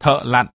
thợ lặn.